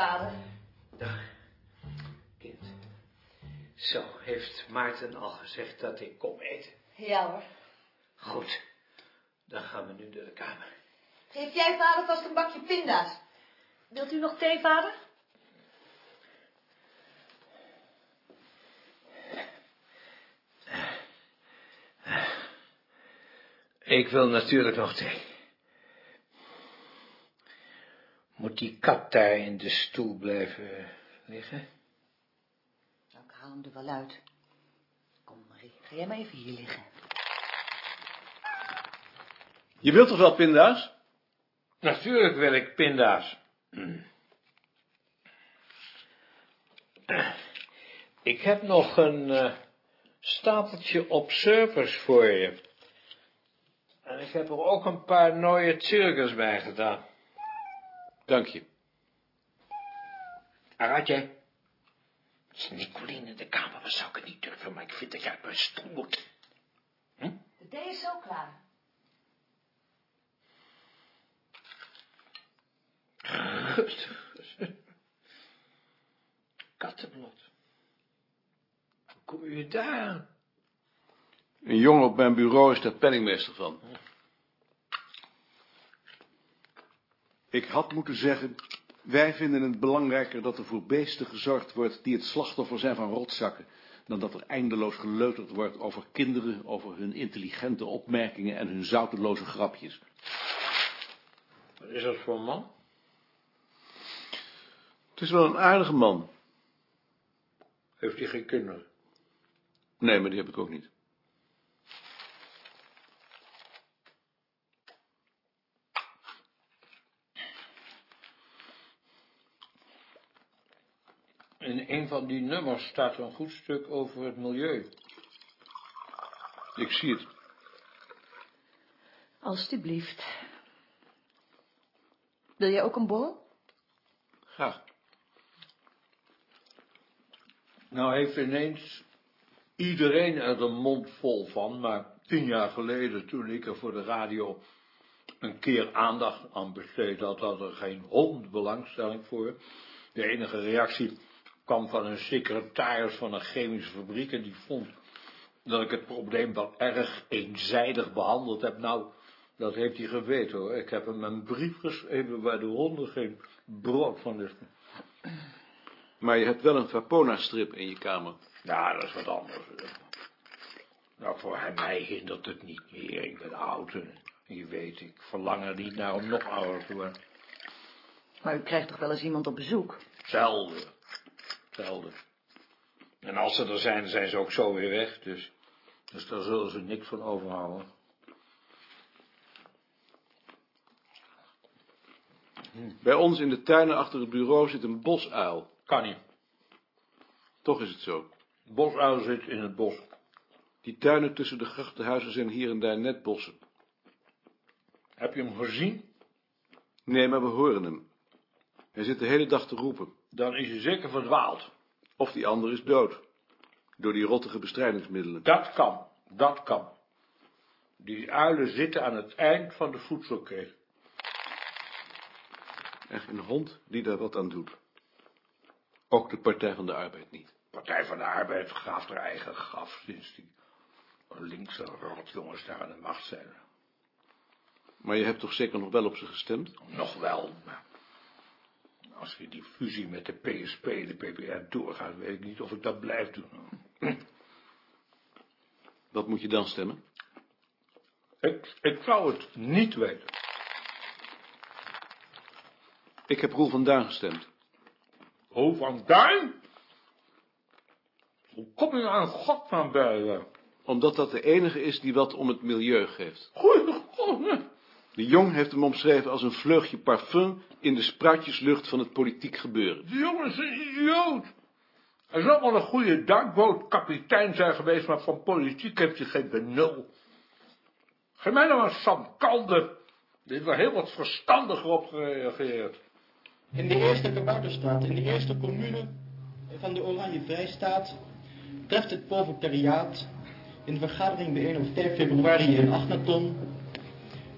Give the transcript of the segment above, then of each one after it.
vader. Dag, kind. Zo, heeft Maarten al gezegd dat ik kom eten? Ja hoor. Goed, dan gaan we nu naar de kamer. Geef jij vader vast een bakje pinda's. Wilt u nog thee, vader? Ik wil natuurlijk nog thee. Moet die kat daar in de stoel blijven liggen? Nou, ik haal hem er wel uit. Kom, Marie, ga jij maar even hier liggen. Je wilt toch wel pinda's? Natuurlijk wil ik pinda's. Ik heb nog een eh, stapeltje observers voor je. En ik heb er ook een paar nieuwe cirkels bij gedaan. Dank je. Aratje. Is Nicolien in de kamer, maar zou ik het niet durven, maar ik vind dat jij uit mijn stoel moet. De thee is zo klaar. Kattenblad. Hoe kom je daar aan? Een jongen op mijn bureau is daar penningmeester van. Ik had moeten zeggen, wij vinden het belangrijker dat er voor beesten gezorgd wordt die het slachtoffer zijn van rotzakken, dan dat er eindeloos geleuterd wordt over kinderen, over hun intelligente opmerkingen en hun zouteloze grapjes. Wat is dat voor een man? Het is wel een aardige man. Heeft hij geen kinderen? Nee, maar die heb ik ook niet. In een van die nummers staat een goed stuk over het milieu. Ik zie het. Alsjeblieft. Wil jij ook een borrel? Graag. Nou heeft ineens iedereen er een mond vol van, maar tien jaar geleden, toen ik er voor de radio een keer aandacht aan besteed had, had er geen hond belangstelling voor. De enige reactie kwam van een secretaris van een chemische fabriek en die vond dat ik het probleem wel erg eenzijdig behandeld heb. Nou, dat heeft hij geweten hoor. Ik heb hem een brief geschreven waar de honden geen brood van is. Maar je hebt wel een Vapona-strip in je kamer. Ja, dat is wat anders. Nou, voor mij hindert het niet meer. Ik ben oud en je weet, ik verlang er niet naar om nog ouder te worden. Maar u krijgt toch wel eens iemand op bezoek? Zelden. En als ze er zijn, zijn ze ook zo weer weg, dus, dus daar zullen ze niks van overhouden. Bij ons in de tuinen achter het bureau zit een bosuil. Kan niet. Toch is het zo. Bosuil zit in het bos. Die tuinen tussen de grachtenhuizen zijn hier en daar net bossen. Heb je hem gezien? Nee, maar we horen hem. Hij zit de hele dag te roepen. Dan is hij zeker verdwaald. Of die ander is dood. Door die rottige bestrijdingsmiddelen. Dat kan, dat kan. Die uilen zitten aan het eind van de voedselketen. En geen hond die daar wat aan doet. Ook de Partij van de Arbeid niet. Partij van de Arbeid graaft haar eigen graf sinds die linkse rotjongens daar aan de macht zijn. Maar je hebt toch zeker nog wel op ze gestemd? Nog wel, maar als je die fusie met de PSP, de PPR, doorgaat, weet ik niet of ik dat blijf doen. Wat moet je dan stemmen? Ik, ik zou het niet weten. Ik heb Roel van Duin gestemd. Hoe van Duin? Hoe kom je aan God van bij? Omdat dat de enige is die wat om het milieu geeft. Goeie God. De Jong heeft hem omschreven als een vleugje parfum in de spruitjeslucht van het politiek gebeuren. Die jongen is een idioot. Hij zal wel een goede dankbootkapitein zijn geweest, maar van politiek heeft hij geen benul. Geef mij nou een Sam Kalde. Die heeft wel heel wat verstandiger op gereageerd. In de eerste kabouterstraat, in de eerste commune van de Oranje Vrijstaat, treft het proletariaat in de vergadering bijeen op 5 februari in Agnaton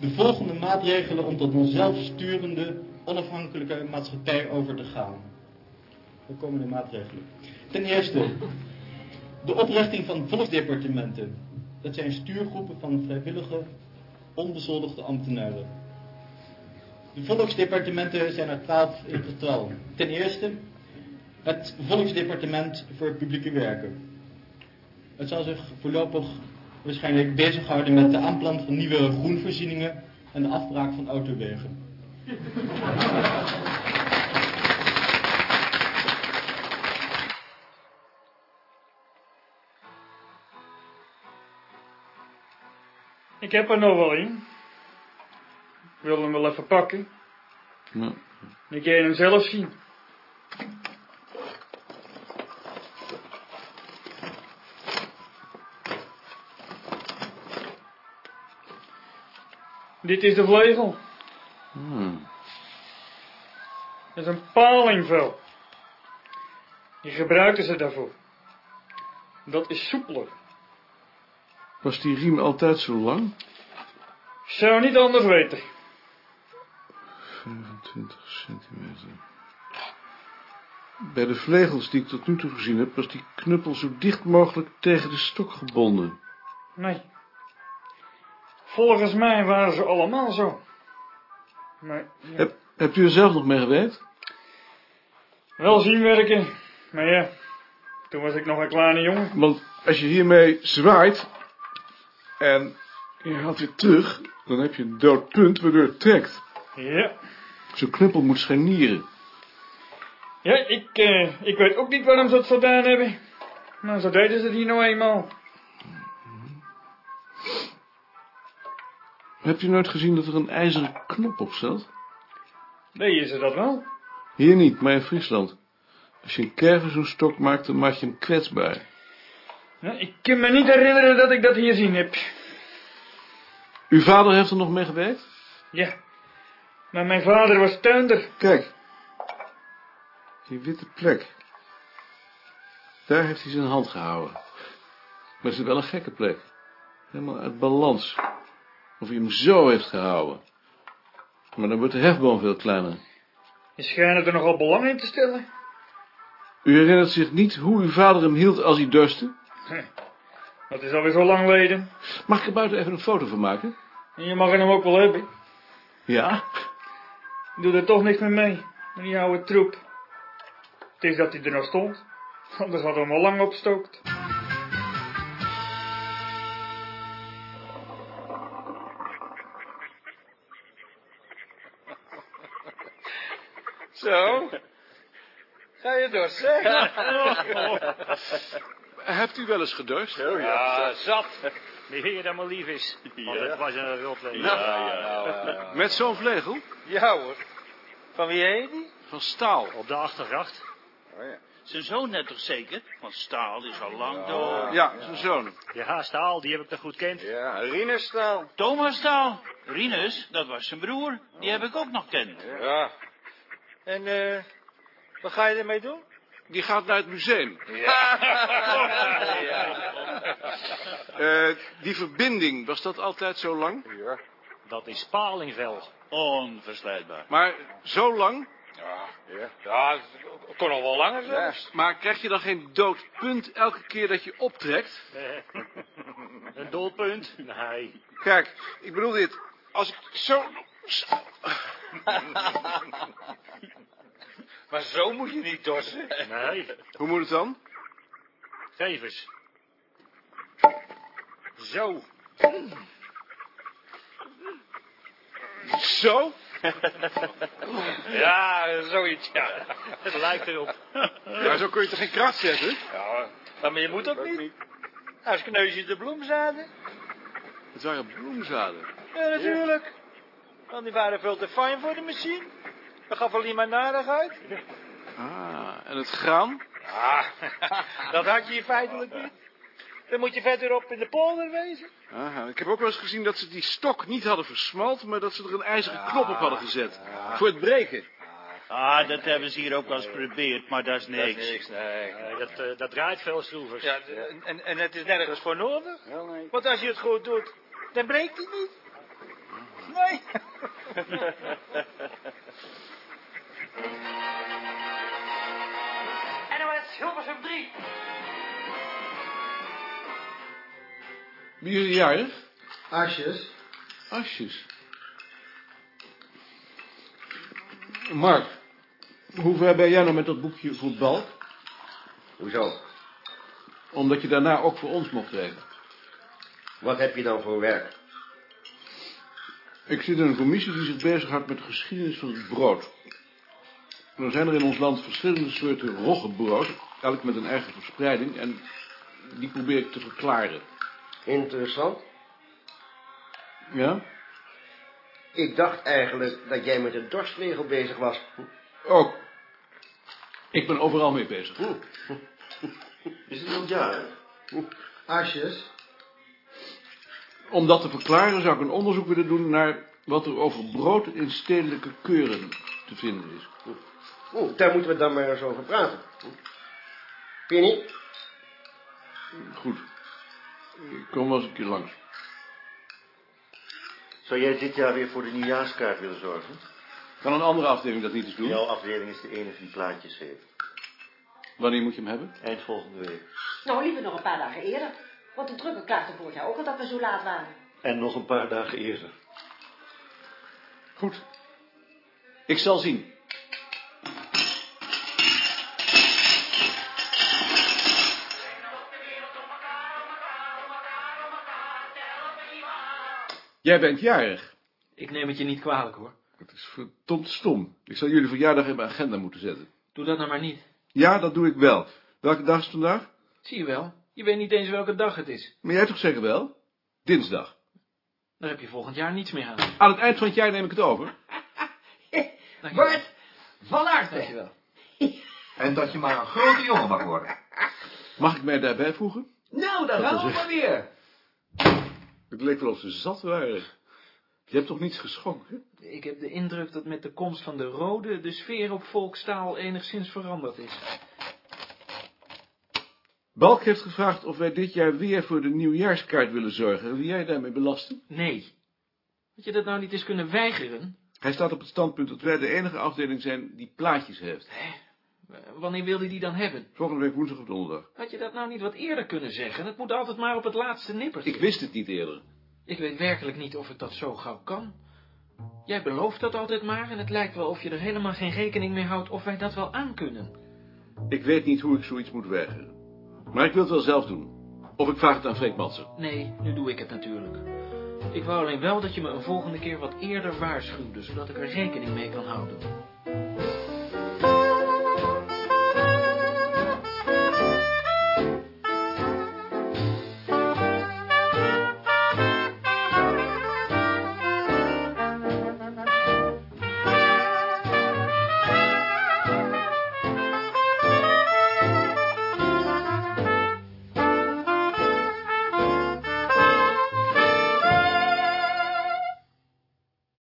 de volgende maatregelen om tot een zelfsturende, onafhankelijke maatschappij over te gaan. De maatregelen. Ten eerste, de oprichting van volksdepartementen. Dat zijn stuurgroepen van vrijwillige, onbezoldigde ambtenaren. De volksdepartementen zijn er twaalf in getal. Ten eerste, het Volksdepartement voor Publieke Werken. Het zal zich voorlopig waarschijnlijk bezighouden met de aanplant van nieuwe groenvoorzieningen en de afbraak van autowegen. Ik heb er nog wel een. Ik wil hem wel even pakken. Nou, Dan kun je hem zelf zien. Dit is de vleugel. hmm. Dat is een palingvel. Die gebruikten ze daarvoor. Dat is soepeler. Was die riem altijd zo lang? Zou niet anders weten. 25 centimeter. Bij de vlegels die ik tot nu toe gezien heb, was die knuppel zo dicht mogelijk tegen de stok gebonden. Nee. Volgens mij waren ze allemaal zo. Maar ja, Heb, hebt u er zelf nog mee gewerkt? wel zien werken. Maar ja, toen was ik nog een kleine jongen. Want als je hiermee zwaait en je haalt weer terug, dan heb je een dood punt waardoor het trekt. Ja. Zo'n knuppel moet scharnieren. Ja, ik, eh, ik weet ook niet waarom ze het gedaan hebben. Maar zo deden ze het hier nou eenmaal. Heb je nooit gezien dat er een ijzeren knop op staat? Deden ze dat wel? Hier niet, maar in Friesland. Als je een kerven zo'n stok maakt, dan maak je hem kwetsbaar. Ik kan me niet herinneren dat ik dat hier zien heb. Uw vader heeft er nog mee gewerkt? Ja. Maar mijn vader was tuinder. Kijk. Die witte plek. Daar heeft hij zijn hand gehouden. Maar het is wel een gekke plek. Helemaal uit balans. Of hij hem zo heeft gehouden. Maar dan wordt de hefboom veel kleiner. Je schijnt er nogal belang in te stellen. U herinnert zich niet hoe uw vader hem hield als hij dorstte? Dat is alweer zo lang geleden. Mag ik er buiten even een foto van maken? En je mag hem ook wel hebben. Ja? Doe er toch niks meer mee. Met die oude troep. Het is dat hij er nog stond. Anders hadden we hem al lang opstookt. Zo. Ga je door, zeg. Hebt u wel eens gedorst? Oh ja, zat. De heer dat maar lief is. Want het was een rotwezen. Ja, ja. Met zo'n vlegel? Ja hoor. Van wie heet die? Van staal. Op de achtergracht. Zijn zoon net toch zeker? Want Staal is al lang dood. Ja, zijn zoon. Ja, Staal, die heb ik toch goed kend. Ja, Rienerstaal. Thomas Staal. Rinus, dat was zijn broer. Die heb ik ook nog kend. Ja. En, eh, wat ga je ermee doen? Die gaat naar het museum. Ja. Eh, die verbinding, was dat altijd zo lang? Ja. Dat is palingvel. Onverslijtbaar. Maar zo lang? Ja, ja. Ja, het kon nog wel langer zelfs. Maar krijg je dan geen dood punt elke keer dat je optrekt? Eh, een doelpunt? Nee. Kijk, ik bedoel dit. Als ik zo... Maar zo moet je niet dorsen. Nee. Hoe moet het dan? Geef eens. Zo. Zo? Ja, zoiets, ja. Het lijkt erop. Maar zo kun je toch geen kracht zetten? Ja, maar je moet ook niet. Als kneusje de bloemzaden. Het waren bloemzaden. Ja, natuurlijk. Want die waren veel te fijn voor de machine. Dat gaf alleen maar narigheid. Ah, en het graan? Ah, dat had je hier feitelijk niet. Dan moet je verderop in de polder wezen. Aha, ik heb ook wel eens gezien dat ze die stok niet hadden versmalt, maar dat ze er een ijzeren knop op hadden gezet. Voor het breken. Ah, dat hebben ze hier ook wel eens geprobeerd, maar dat is Dat is niks. niks, nee. Nee, dat, eh, dat draait veel schroevers. Ja, en, en het is nergens voor nodig. Wel, nee. Want als je het goed doet, dan breekt hij niet. Nee. NOS Hilversum 3. Wie jullie jarig? Asjes. Asjes. Mark, hoe ver ben jij nou met dat boekje voetbal? Hoezo? Omdat je daarna ook voor ons mocht werken. Wat heb je dan voor werk? Ik zit in een commissie die zich bezighoudt met de geschiedenis van het brood. Er zijn er in ons land verschillende soorten roggebrood, elk met een eigen verspreiding, en die probeer ik te verklaren. Interessant. Ja? Ik dacht eigenlijk dat jij met de dorstregel bezig was. Ook. Ik ben overal mee bezig. Hm. Is het nog jaar? Asjes. Om dat te verklaren zou ik een onderzoek willen doen naar wat er over brood in stedelijke keuren te vinden is. Hm, daar moeten we dan maar eens over praten. Hm. Je niet? Goed. Ik kom wel eens een keer langs. Zou jij dit jaar weer voor de nieuwjaarskaart willen zorgen? Kan een andere afdeling dat niet eens doen? Jouw afdeling is de enige die plaatjes heeft. Wanneer moet je hem hebben? Eind volgende week. Nou, liever nog een paar dagen eerder. Want de drukker klaagde vorig jaar ook al dat we zo laat waren. En nog een paar dagen eerder. Goed. Ik zal zien. Jij bent jarig. Ik neem het je niet kwalijk, hoor. Het is verdomd stom. Ik zal jullie verjaardag in mijn agenda moeten zetten. Doe dat nou maar niet. Ja, dat doe ik wel. Welke dag is het vandaag? Zie je wel. Je weet niet eens welke dag het is. Maar jij toch zeker wel? Dinsdag. Daar heb je volgend jaar niets meer aan. Aan het eind van het jaar neem ik het over. Bart, van harte. Dankjewel. En dat je maar een grote jongen mag worden. Mag ik mij daarbij voegen? Nou, daar Dat gaan we maar weer. Het leek wel of ze zat waren. Je hebt toch niets geschonken? Ik heb de indruk dat met de komst van de rode de sfeer op volkstaal enigszins veranderd is. Balk heeft gevraagd of wij dit jaar weer voor de nieuwjaarskaart willen zorgen. Wil jij daarmee belasten? Nee. Had je dat nou niet eens kunnen weigeren? Hij staat op het standpunt dat wij de enige afdeling zijn die plaatjes heeft. Eh, Wanneer wilde hij die dan hebben? Volgende week woensdag of donderdag. Had je dat nou niet wat eerder kunnen zeggen? Het moet altijd maar op het laatste nippertje. Ik wist het niet eerder. Ik weet werkelijk niet of ik dat zo gauw kan. Jij belooft dat altijd maar en het lijkt wel of je er helemaal geen rekening mee houdt of wij dat wel aankunnen. Ik weet niet hoe ik zoiets moet weigeren. Maar ik wil het wel zelf doen. Of ik vraag het aan Freek Matser. Nee, nu doe ik het natuurlijk. Ik wou alleen wel dat je me een volgende keer wat eerder waarschuwde, zodat ik er rekening mee kan houden.